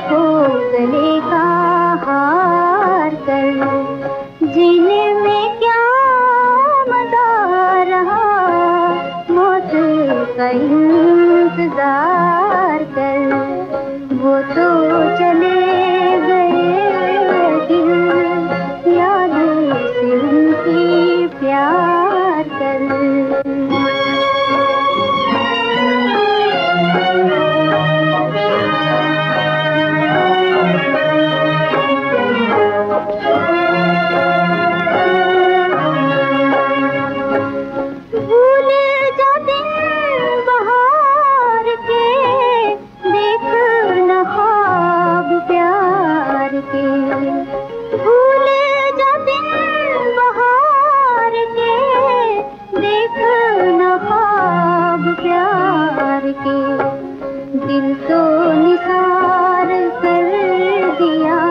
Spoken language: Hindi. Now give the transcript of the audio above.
को गले करके दिल तो निसार कर दिया।